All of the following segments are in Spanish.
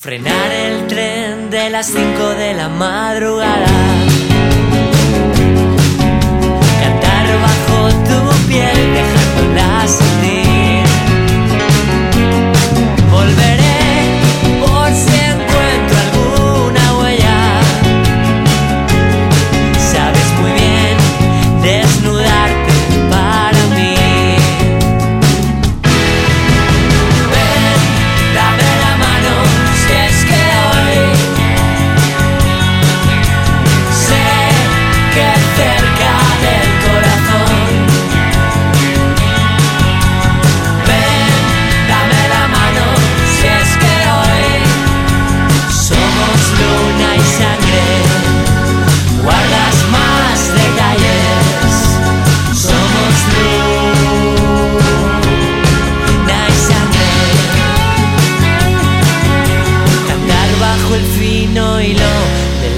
Frenar el tren de las 5 de la madrugada.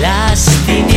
lastimar.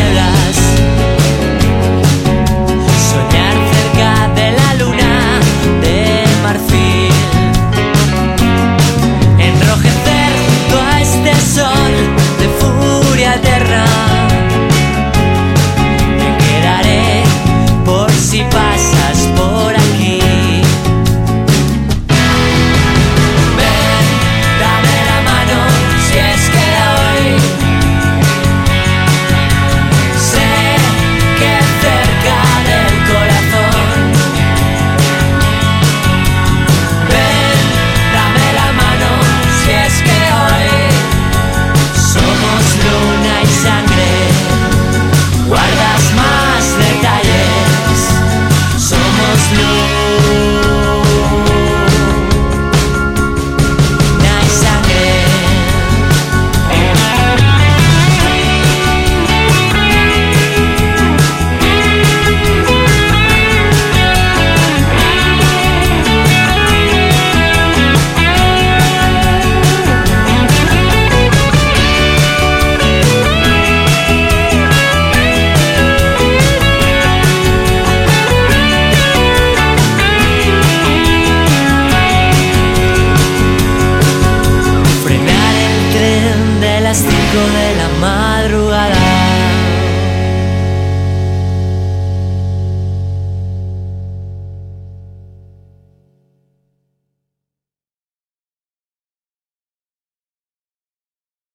con